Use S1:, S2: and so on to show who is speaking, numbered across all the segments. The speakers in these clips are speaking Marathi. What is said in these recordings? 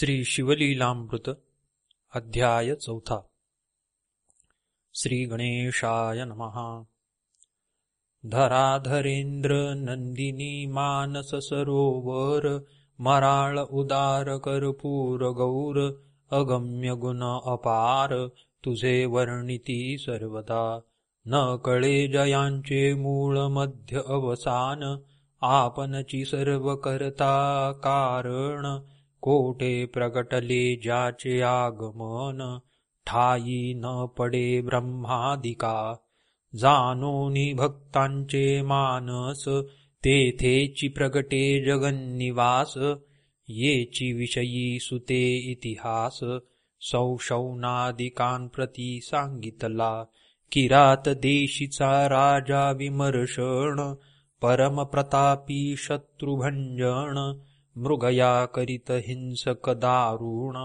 S1: श्री शिवलीलामृत अध्याय चौथा. श्री गणेशाय नमः. धराधरेंद्र नंदिनी मानस सरोवर मराळ उदार कर्पूर गौर अगम्य गुण अपार तुझे वर्णिती सर्वदा. न कळे जयांचे मूळ मध्य अवसान आपणची सर्व करता कारण कोठे प्रगटले ज्याचे आगमन? ठाई न पडे ब्रह्मादिका. जानोनी भक्तांचे मानस तेथेची प्रगटे जगन्निवास. येची विषयी सुते इतिहास सौशौनादिकांप्रती सांगितला. किरात देशीचा राजा विमर्शण परमप्रतापी शत्रुभंजन. मृगया करीत हिंसक दारुण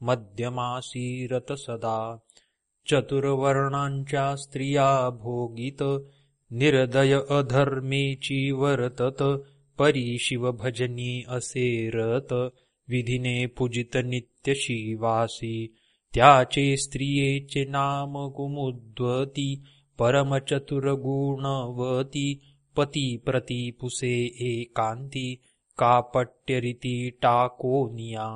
S1: मध्यमासीरत सदा। चतुर्वर्णांच्या स्त्रिया भोगित निर्दय अधर्मेची वर्तत परी शिवभजनी असे रत विधीने पूजित नित्य शिवासी त्याचे स्त्रियेचे नाम कुमुद्वती परमचतुरगुणवती पती प्रती पुसे एकांती। कापट्यरीती टाकोनिया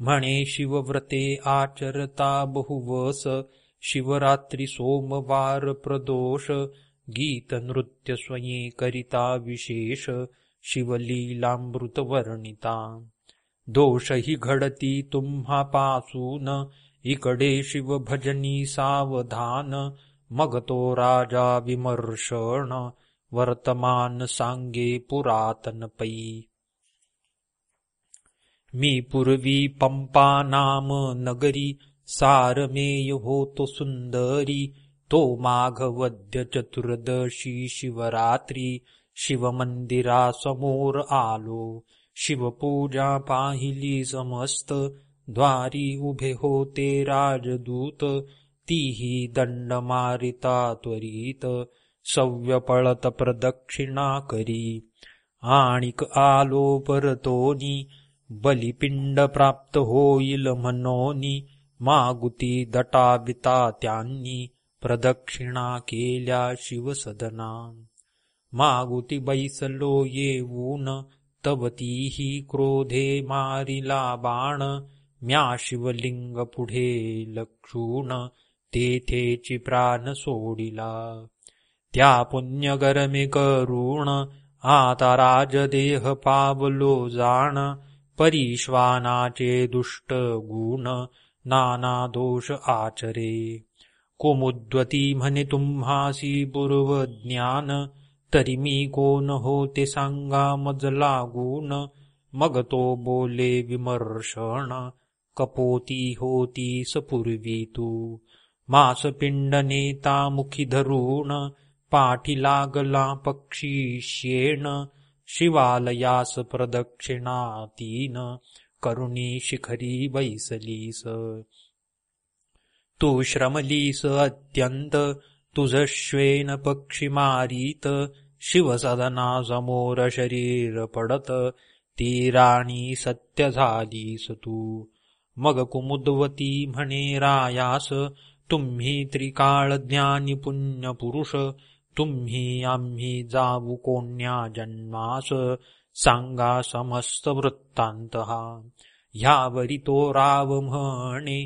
S1: म्हणे शिवव्रते आचरता बहुवस शिवरात्री सोमवार प्रदोष गीत नृत्य स्वये करिता विशेष शिवलीलामृत वर्णिता दोषही घडती तुम्हापासून इकडे शिवभजनी सावधान मग तो राजा विमर्षण वर्तमान सांगे पुरातन पै मी पूर्वी पंपा नाम नगरी सारमेय होतो सुंदरी तो माघवद्य चतुर्दशी शिवरात्री शिवमंदिरासमोर आलो शिवपूजा पाहिली समस्त द्वारी उभे होते राजदूत तीही दंड मारिता त्वरित सव्य पळत प्रदक्षिणा करी. आणिक आलो परतोनी बलिपिंड प्राप्त होईल म्हणोनी मागुती दटाविता त्यांनी प्रदक्षिणा केल्या शिवसदना. मागुती बैसलो येऊन तवतीही क्रोधे मारिला बाण म्या शिवलिंग पुढे लक्षून तेथेची प्राण सोडिला. त्या पुण्यगरमे करुण आता राजदेह पावलो जाण परिश्वानाचे दुष्ट गुण नाना दोष आचरे. कुमुद्वती म्हणे तुम्हासी पूर्व ज्ञान तरी मी कोण होते सांगा मज लागून. मग तो बोले विमर्शण कपोती होती सपूर्वी तू. मासपिंड नेता मुखी धरून पाठी लागला पक्षी शेण. शिवालयास प्रदक्षिणा तीन करुणी शिखरी बैसलीस तू श्रमलीस अत्यंत तुझ श्वेन पक्षी मारीत शिवसदना समोर शरीर पडत ती राणी सत्य झालीस तू. मग कुमुदवती म्हणे रायास तुम्ही त्रिकाळ ज्ञानी पुण्य पुरुष तुम्ही आम्ही जाऊ कोण्या जन्मास सांगा समस्त वृत्तांत ह्यावरी तो राव म्हणे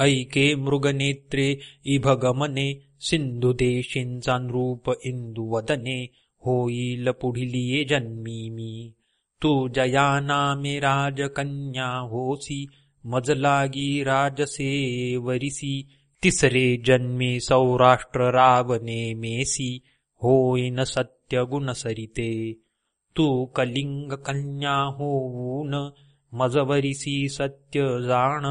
S1: ऐके मृगनेत्रे इभगमने सिंधुदेशींचा नृप इंदुवदने होईल पुढिलिये जन्मी मी तू जया नामे राजकन्या होसी, मजलागी राजसे वरिसी तिसरे जन्मी सौराष्ट्र रावने मेसी। होईन सत्य गुणसरिते तू कलिंग कन्या होऊन मजवरिसी सत्य जाण।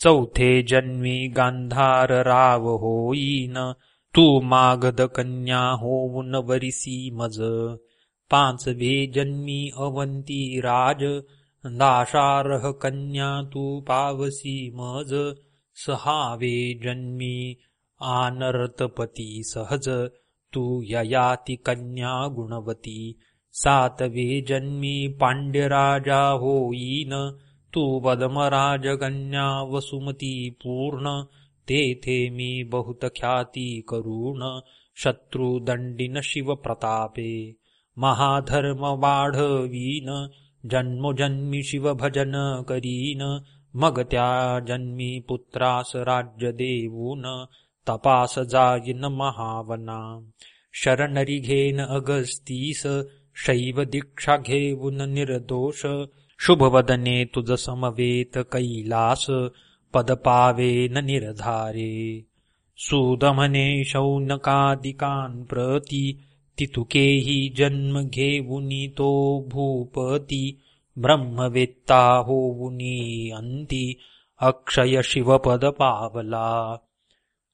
S1: चौथे जन्मी गांधार राव होईन। तू मागध कन्या होऊन वरिसी मज। पाचवे जन्मी अवंती राज। दाशारह कन्या तू पावसी मज। सहावे जन्मी आनर्तपती सहज। तू ययाती कन्या गुणवती। सातवे जन्मी पांड्यराजा होईन। तू पद्मराजकन्या वसुमती पूर्ण। तेथे मी बहुत ख्याती करून शत्रुदंडिन शिव प्रतापे। महाधर्म वाढवीन। जन्मोजन्मी शिव भजन करीन। मग त्या जन्मी पुत्रास राज्य देऊन। तपास जाईन महावना। शरणरी घेन अगस्तीस शैव दीक्षा घेऊन निर्दोष। शुभवदने तुझ समवेत कैलास पद पावेन निर्धारे। सुदमने शौनकादिकान् प्रती तितुकेही जन्म घेऊनी तो भूपती। ब्रह्मवेत्ता होऊनी अंती अक्षय शिवपद पावला।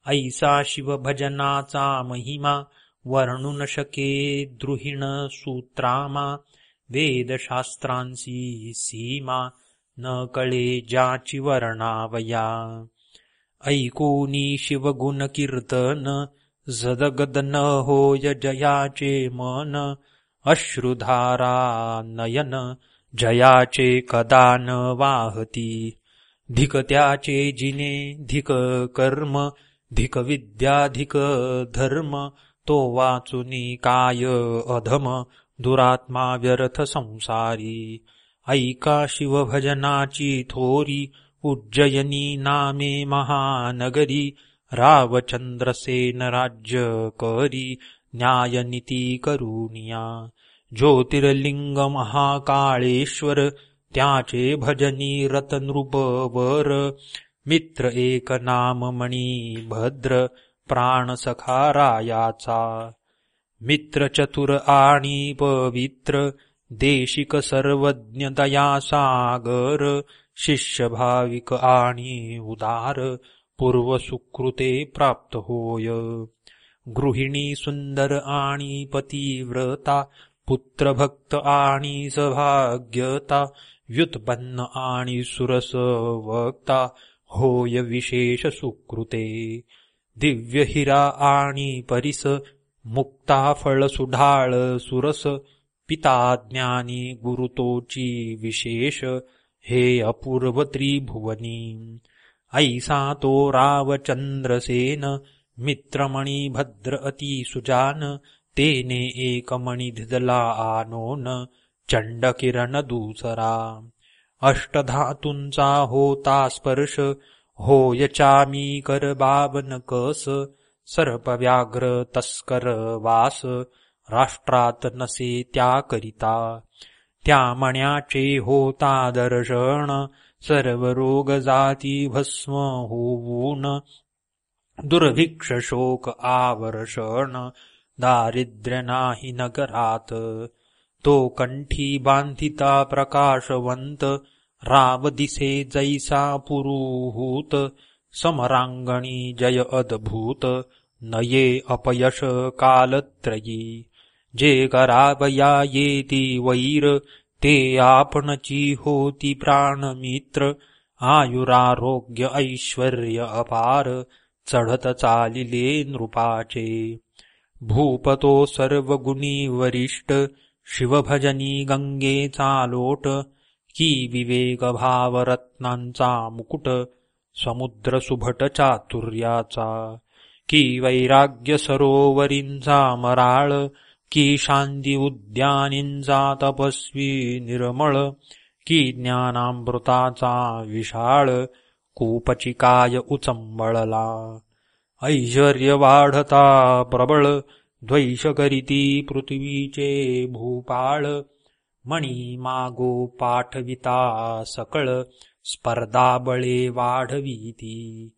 S1: ऐसा शिवभजनाचा महिमा वर्णुन शके द्रुहिण सूत्रामा वेदशास्त्रांसी सीमा न कळे ज्याची वर्णावया। ऐकूनी शिवगुण कीर्तन जदगद न होय जयाचे मन अश्रुधारा नयन जयाचे कदा न वाहती। धिक त्याचे जिने धिक कर्म धिक विद्याधिक धर्म तो वाचुनी काय अधम दुरात्मा व्यर्थ संसारी। ऐका शिवभजनाची थोरी उज्जयनी नामे महानगरी रावचंद्रसेन राज्य करी न्यायनीती करुणिया। ज्योतिर्लिंग महाकाळेश्वर त्याचे भजनी रतनृपवर मित्र एक नाम मणी भद्र प्राण सखारायाचा मित्र चतुर आणि पवित्र देशिक सर्वज्ञ दयासागर शिष्य भाविक आणि उदार पूर्व सुकृते प्राप्त होय. गृहिणी सुंदर आणि पतिव्रता पुत्रभक्त आणि सभाग्यता व्युत्पन्न आणि सुरस वक्ता होय विशेष सुकृते दिव्य हिरा आणि परिस मुक्ता फळ सुढाळ सुरस पिता ज्ञानी गुरुतोची विशेष हे अपूर्व त्रिभुवनी। ऐसा तो रावचंद्रसेन मित्रमणी भद्र अति सुजान तेने एकमणी धिदला आनोन चंडकिरण दूसरा। अष्टधातूंचा होता स्पर्श होय चामी कर बावन कस सर्प व्याघ्र तस्कर वास राष्ट्रात नसे त्याकरिता त्या मण्याचे होता दर्शन सर्व रोग जाती भस्म होऊन दुर्भिक्ष शोक आवर्षण दारिद्र्य नाही नगरात। तो कंठी बांधिता प्रकाशवंत राव दिसे जैसा पुरुहूत समरांगणी जय अद्भूत नये अपयश कालत्रयी। जे करावया येती वैर ते आपणची होती प्राणमित्र आयुरारोग्य ऐश्वर्य अपार चढत चालिले नृपाचे। भूपतो सर्वगुणी वरिष्ठ शिवभजनी गंगेचा लोट की विवेक भावरत्नांचा मुकुट समुद्र सुभट चातुर्याचा की वैराग्य सरोवरींचा मराळ की शांती उद्यानींचा तपस्वी निर्मळ की ज्ञानामृताचा विशाळ कूपचिकाय उचंबळला. ऐश्वर्य वाढता प्रबळ द्वैष करीती पृथ्वीचे भूपाळ मणी मागो पाठविता सकळ स्पर्धा बळे वाढविती.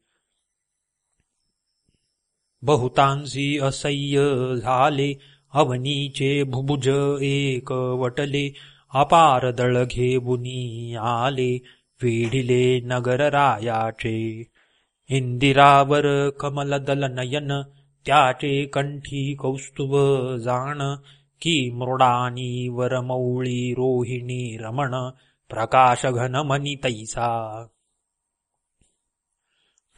S1: बहुतांशी असह्य झाले अवनीचे भुभुज एक वटले अपार दळ घेबुनी आले वेढिले नगर रायाचे इंदिरावर कमलदल नयन त्याचे कंठी कौस्तुभ जाण की मृडानी वरमौळी रोहिणी रमण प्रकाश घन मनी तैसा.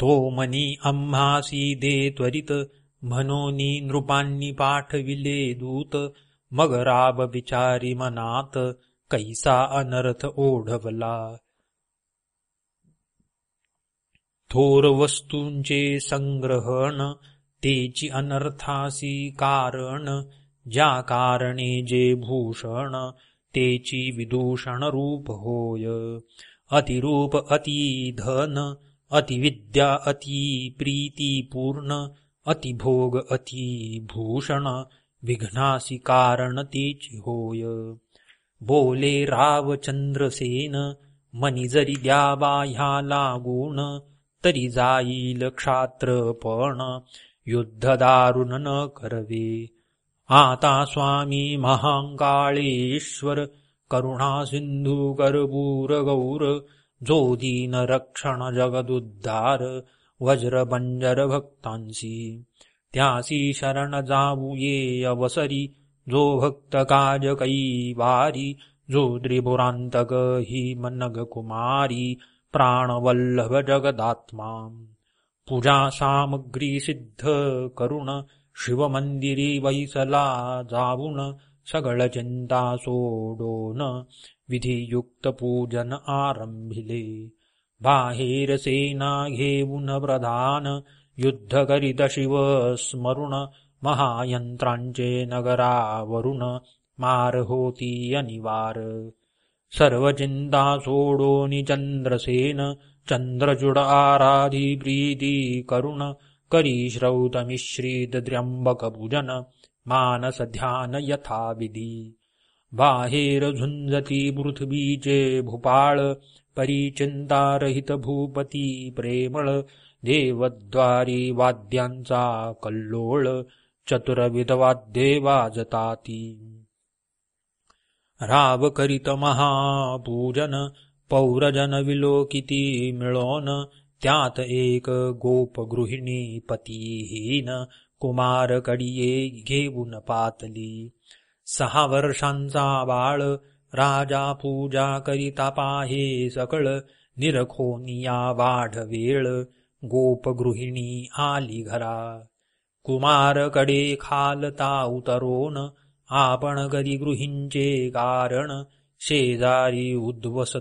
S1: तो मनी आम्हासी दे त्वरित म्हणोनी नृपांनी पाठविले दूत मग राब विचारी मनात कैसा अनर्थ ओढवला. थोर वस्तूंचे संग्रहण तेची अनर्थासी कारण ज्या कारणे जे भूषण तेची विदूषण रूप होय. अतिरूप अतिधन अतिविद्या अति अतिभोग अति भूषण विघ्नासी कारण तेची होय. बोले रावचंद्रसेन मनी जरी द्यावा ह्या लागून तरी जाईल क्षात्रपण. युद्धदारुण न करवे। आता स्वामी महाङ्काळेश्वर करुणा सिन्धुकर्पूरगौर ज्यो दीनरक्षण जगदुद्धार शरण जाबुये शरणजाबुयेऽवसरि जो भक्त काज कैवारी जो त्रिभुरान्तक हि मन्नकुमारी प्राणवल्लभ जगदात्मा पूजा सामग्री सिद्ध करुण शिवमंदिरी वैसला जाऊन सगळ चिंता सोडोन विधियुक्त पूजन आरंभिले बाहेर सेना घेऊन प्रधान युद्ध करीत शिव स्मरुण महायंत्रांचे नगरावरुण मार होती अनिवार सर्व चिंता सोडोनी चंद्रसेन चंद्रचूड आराधी प्रीती करुण करी श्रौत मिश्रित त्र्यंबक पूजन मानस ध्यान यथाविधी बाहेर झुंजती पृथ्वीचे भूपाळ परिचिंतारहित भूपती प्रेमळ देवद्वारी वाद्यांचा कल्लोळ चतुरविध वाद्ये वाजताती राव करीत महापूजन पौरजन विलोकिती मिळोन त्यात एक गोपगृहिणी पतीहीन कुमार कडिये घेऊन पातली. सहा वर्षांचा बाळ राजा पूजा करिता पाहे सकळ निरखोनिया वाढ वेळ गोपगृहिणी आली घरा. कुमारकडे खालता उतरोन आपण करी गृहींचे कारण शेजारी उद्वस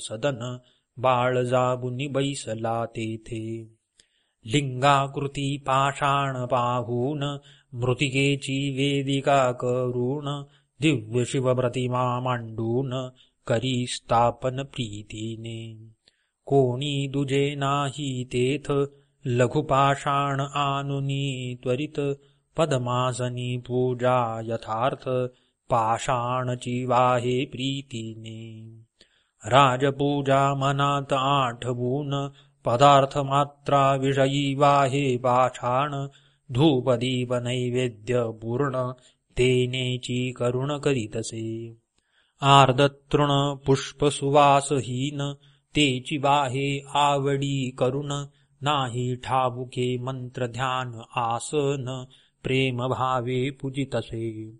S1: सदन बाळ जाबुनी बैसला तेथे. लिंगाकृती पाषाण पाहून मृतिकेची वेदिका करून दिव्य शिवप्रतिमा मांडून करी स्थापन प्रीतीने. कोणी दुजे नाही तेथ लघुपाषाण आनुनी त्वरित पद्मासनी पूजा यथार्थ पाषाणची वाहे प्रीतीने। राजपूजा मनात आठवून पदार्थ मात्रा विषयी वाहे पाषाण धूपदीप नैवेद्य पूर्ण तेनेची करुण करीतसे। आर्दतृण पुष्प सुवासहीन तेची वाहे आवडी करुण नाही ठाबुके मंत्र ध्यान आसन प्रेम भावे पूजितसे।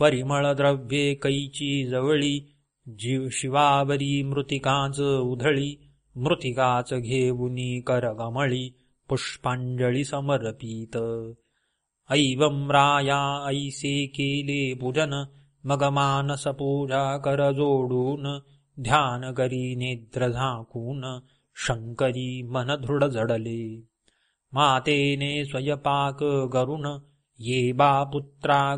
S1: परिमळ द्रव्ये कैची जवळी जीव शिवावरी मृतिकाच उधळी मृतिकाच घेऊनी करगमळी पुष्पांजळी समर्पित. ऐवं राया ऐसे केले पूजन मग मानस पूजा कर जोडून ध्यान करी नेत्र झाकून शंकरी मन दृढ जडले. मातेने स्वयपाक करुण ये बा पुत्रा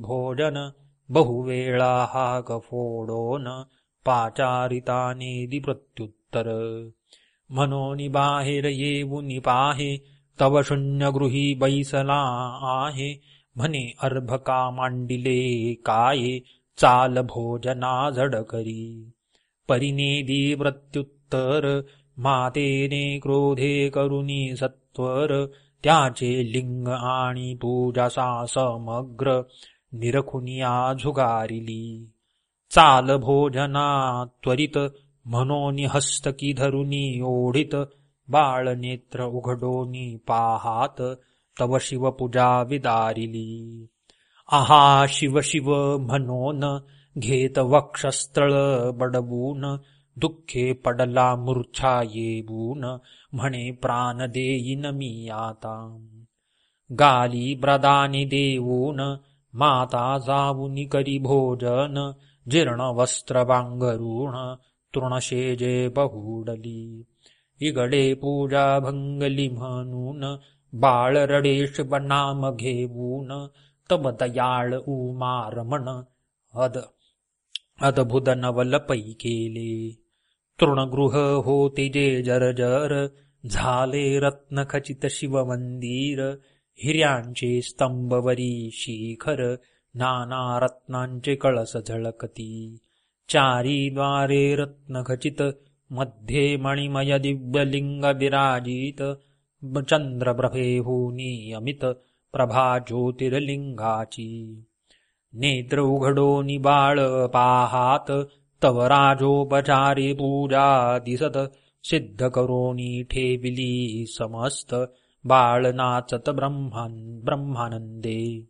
S1: भोजन बहुवेळा हाक फोडोन पाचारिताने दि प्रत्युत्तर. मनोनि बाहेर येऊनि पाहे तव शून्य गृही बैसला आहे. म्हणे अर्भका मांडिले काये चाल भोजना झडकरी. परिनेदी प्रत्युत्तर मातेने क्रोधे करुणी सत्वर त्याचे लिंग आणि पूजासा समग्र निरखुनिया झुगारिली. चाल भोजना त्वरित मनोनी हस्तकी धरुनी ओढित बाळ नेत्र उघडोनी पाहात तव शिवपूजा विदारिली. आहा शिव शिव म्हणून घेत वक्षस्थळ बडबून दुःखे पडला मूर्छा येबून म्हणे प्राण देईन मी आता. गाली प्रदानी देऊन माता जाऊनी करी भोजन जीर्ण वस्त्र बांगरुण तृणशेजे बहुडली. इगडे पूजा भंगली म्हणून बाळ रडेश बनाम घेऊन तब दयाळ उमा रमण अद अद्भुत नवल पै केले तृणगृह होते जे जर झाले रत्नखचित शिवमंदिर हिऱ्यांचे स्तंभवरी शिखर नाना रत्नांचे कळस झळकती. चारी द्वारे रत्नखचित मध्ये मणिमय दिव्यलिंग विराजित चंद्रप्रभेहूनी हो अमित प्रभा ज्योतिर्लिंगाची. नेत्र उघडो निबाळ पाहात तव राजोपचारी पूजा दिसत सिद्धकरोणी ठेविली समस्त बालनाचत ब्रह्मा ब्रह्मानन्दे।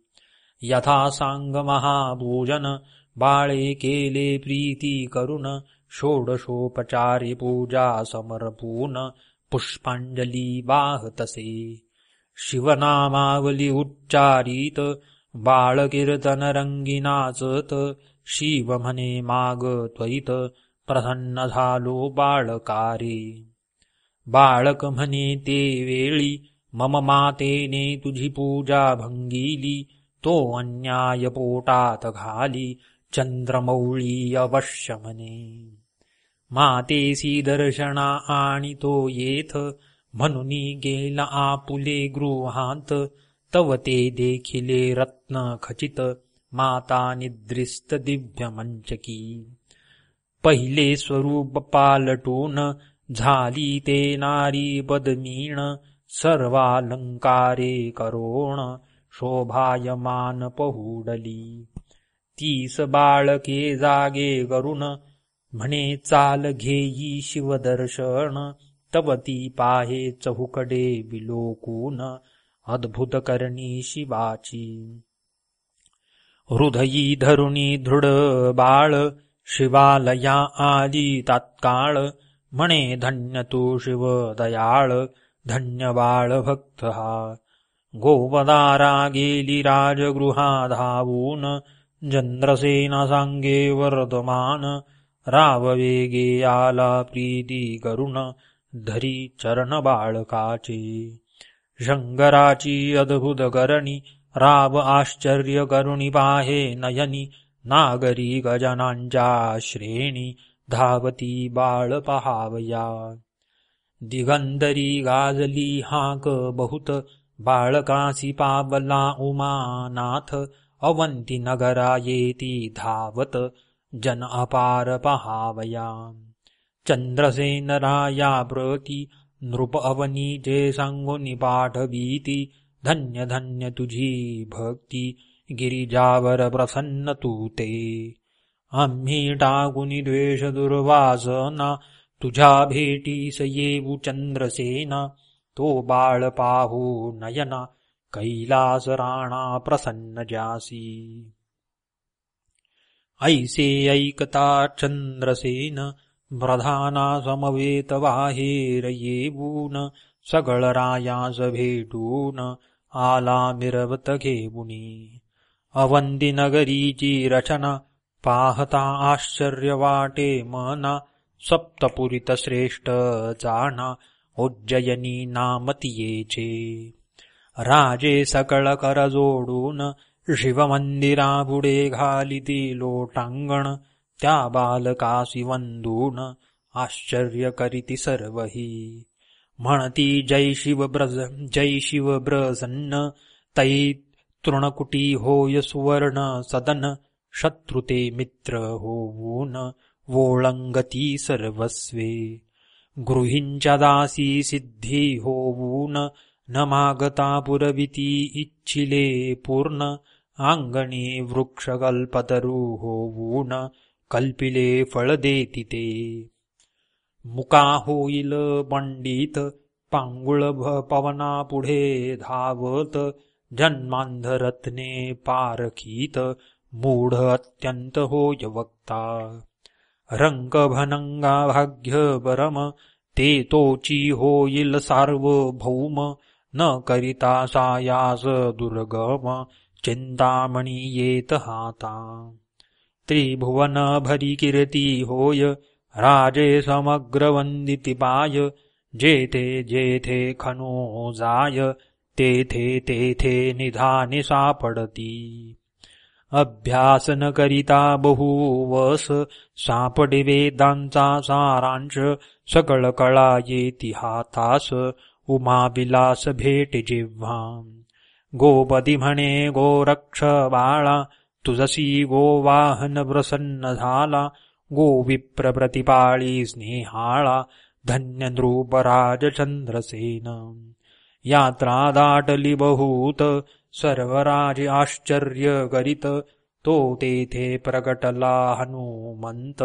S1: यथासाङ्गमहाभोजन बाळे केले प्रीतिकरुण षोडशोपचारि पूजा समर्पून् पुष्पाञ्जलिवाहतसे शिवनामावलि उच्चारित बालकीर्तनरङ्गि नाचत शिवमने माग त्वयित प्रसन्न झालो बाळकारे. बाळक म्हणे ते वेळी मम मातेने तुझी पूजा भंगिली तो अन्याय पोटात घाली चंद्रमौळी अवश्य म्हणे. मातेसी दर्शना आणि तो येथ म्हणून गेला आपुले गृहांत तव ते देखिले रत्न खचित माता निद्रिस्त दिव्य मंचकी पहिले स्वरूप पालटून झाली ते नारी बदमीण सर्वालंकारे करोण शोभायमान पहुडली. तीस बाळके जागे करुण म्हणे चाल घेई शिवदर्शन तवती पाहे चहुकडे विलोकून अद्भुत करणी शिवाची. हृदयी धरुणी दृढ बाळ शिवालया आली तात्काळ म्हणे धन्य तू शिव दयाळ धन्य बाळ भक्त. हा गोपदारा गेली राजगृहा धावून चंद्रसेना सांगे वर्धमान राववेगे आला प्रीती करुण धरी चरण बाळकाचे. शंकराची अद्भुत करणी राव आश्चर्य करुणी पाहे नयनी नागरी गजनांच्या श्रेणी धावती बाळ पहावया दिगंधरी गाजली हाक बहुत बाळकासी पावला उमानाथ अवंती नगरा येती धावत जन अपार पहावया। चंद्रसेन राया प्रती नृप अवनी जे सांगुनी पाठवीती धन्य धन्य तुझी भक्ती। गिरिजावर प्रसन्न तू ते आम्ही टाकुनी द्वेष दुर्वासना तुझ्या भेटीस येऊ चंद्रसेना तो बाळ पाहू नयना कैलास राणा प्रसन्न जासी ऐसे ऐकता चंद्रसेन प्रधाना समवेत वाहेर येऊन सगळ रायास भेटून आला मिरवत घेऊनी अवंती नगरीची रचना पाहता आश्चर्य वाटे मना सप्तपुरित श्रेष्ठ जाणा उज्जयनी नामतियेचे राजे सकळ कर जोडून शिवमंदिरापुढे घालिती लोटांगण त्या बालकासी वंदून आश्चर्य करीती सर्वही। म्हणती जय शिव ब्रज जय शिव ब्रसन्न तै तृणकुटी होय सुवर्ण सदन शत्रुते मित्र होऊन वोळंगती सर्वस्वे। गृहींच्या दासी सिद्धी होऊन न मागता पुरविती इच्छिले पूर्ण। अंगणी वृक्षकल्पतरू होऊन कल्पिले फळ देती ते। मुका होईल पंडित पांगुळ पवना पुढे धावत। जन्मांधरत्ने पारखीत मूढ अत्यंत होय वक्ता रंगभनंगा भाग्य परम ते तोची होईल सार्वभौम न करिता सायास दुर्गम चिंतामणी येत हाता। त्रिभुवन भरी कीर्ती होय राजे समग्र वंदिती पाय जेथे जेथे खनो जाय तेथे तेथे निधाने सापडती. अभ्यास न करिता बहुवस सापडे वेदांचा सारांश सकळ कळा येती हातास उमा विलास भेट जेव्हा. गोपती म्हणे गोरक्ष बाळा तुझसी गोवाहन प्रसन्न झाला. गोविप्र प्रतिपाळी स्नेहाळा धन्य नृपराज यात्रा दाटली बहुत सर्वराज आश्चर्य करीत तो तेथे प्रगटला हनुमंत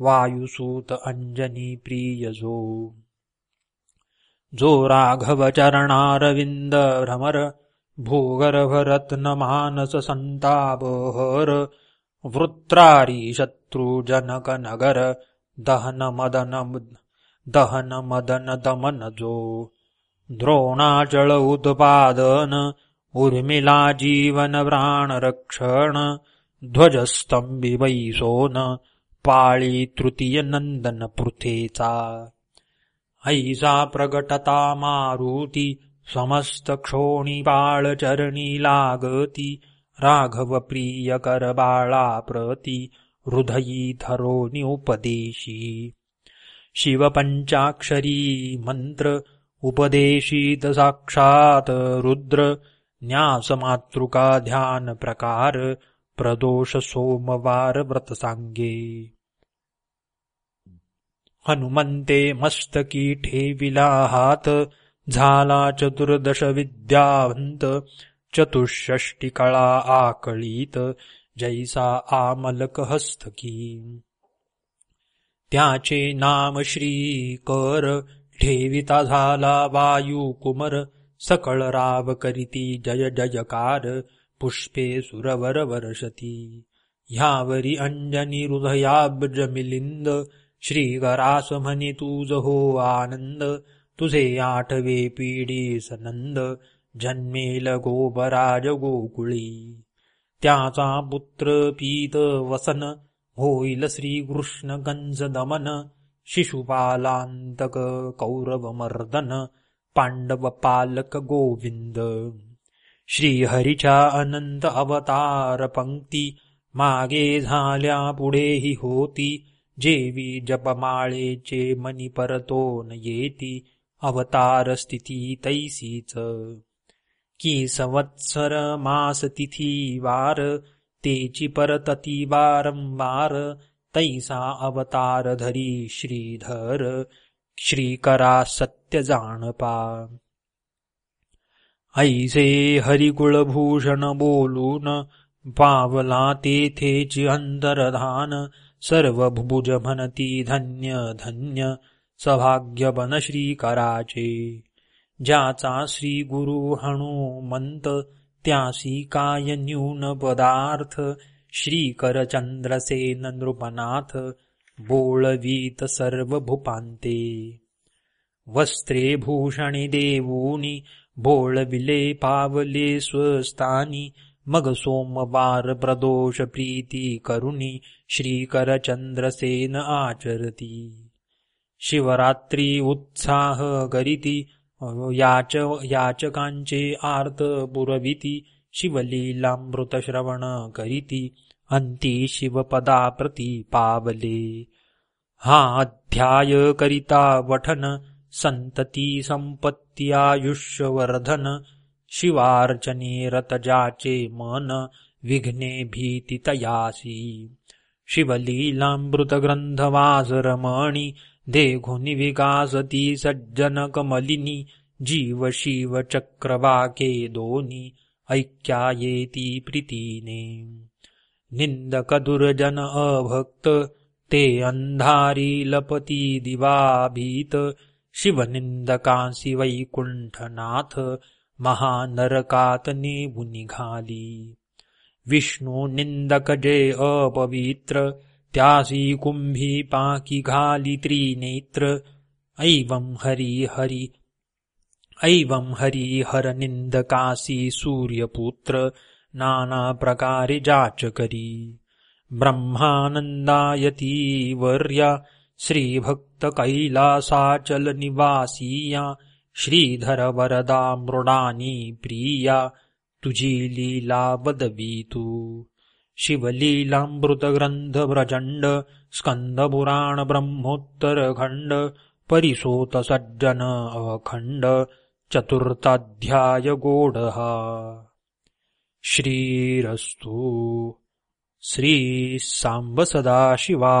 S1: वायुसूत अंजनी प्रिय जो जो राघव चरणारविंद भ्रमर भूगर्भरत्न मानस संतापहर वृत्रारी शत्रुजनक नगर दहन मदन दहन मदन दमन जो द्रोणाचळ उत्पादन उर्मिला जीवन प्राण रक्षण ध्वजस्तंभी वैसोन पाळी तृतीय नंदन पृथेचा। ऐसा प्रगटता मारुती समस्त क्षोणी बाळ चरणी लागती राघव प्रिय कर बाळा प्रती हृदयी धरोनी उपदेशी। शिवपंचाक्षरी मंत्र उपदेशित साक्षात रुद्र न्यास मातृका ध्यान प्रकार प्रदोष सोमवार व्रत सांगे हनुमंते मस्तकी ठेविला हात झाला चतुर्दश विद्यावंत चतुष्षष्टी कळा आकळीत जैसा आमलक हस्तकी त्याचे नाम श्री कर ठेविता झाला वायू कुमर सकळ राव करीती जय जयकार पुष्पे सुरवर वर्षती ह्यावरी अंजनी हृदयाब्ज मिलिंद श्रीकरास म्हणी तुझ हो आनंद तुझे आठवे पीडी सनंद जन्मेल गोबराज गोकुळी. त्याचा पुत्र पीत वसन होईल श्रीकृष्ण गंज दमन शिशुपालांतक कौरव मर्दन पांडव पालक गोविंद श्रीहरीच्या अनंत अवतार पंक्ती मागे झाल्या पुढेही होती जेवी जपमाळेचे मनी परतोन येती अवतार स्थिती तैसीच। की संवत्सर मास तिथी वार तेची परतती वारंवार तैसा अवतार धरी श्रीधर श्रीकरा सत्य जाणपा ऐसे हरिगुळभूषण बोलून पावला तेथेची अंतरधान सर्व भुभुज म्हणती धन्य धन्य सभाग्यबन श्रीकराचे। ज्याचा श्री गुरु हनुमंत त्यासी काय न्यून पदार्थ श्रीकरचंद्रसेन नृपनाथ बोळवीत सर्व भूपांते वस्त्रे भूषणे देवूनी बोळविले पावले स्वस्थानी मग सोमवार प्रदोष प्रीती करुणी श्रीकर चंद्रसेन आचरती। शिवरात्री उत्साह करीती याच याचकांचे आर्त पुरविती शिवलीलामृतश्रवण करीती अंती शिवपदाप्रती पावले हा अध्याय करिता वठन संतती संपत्ती आयुष्यवर्धन शिवार्चने रतजाचे मन विघ्ने भीती तयासी। शिवलीलामृत ग्रंथ देघुनि विकासती सज्जन कमलिनी जीव शिव चक्रवाके दोनी ऐक्यायेती प्रीतीने। निन्दकदुर्जन अभक्त ते अन्धारी लपति दिवाभीत शिवनिन्दकांसि वैकुण्ठनाथ महानरकातने बुनिघाली विष्णुनिन्दक निन्दकजे अपवित्र त्यासी कुम्भी पाकि घाली त्रिनेत्र कुम्भीपाकिघालित्रिनेत्रैवम् हरिहरि एवम् हरिहरनिन्दकासि सूर्यपुत्र नाना प्रकारे जाच करी ब्रह्मानंदायती वर्या श्रीभक्त कैलासाचल श्रीधर वरदा मृडानी प्रिया तुझी लीला बदवितू शिवलीलामृतग्रंथ व्रजंड स्कंदपुराण ब्रह्मोत्तर खंड श्रीरस्तु। श्री सांब सदाशिवार्पणमस्तु।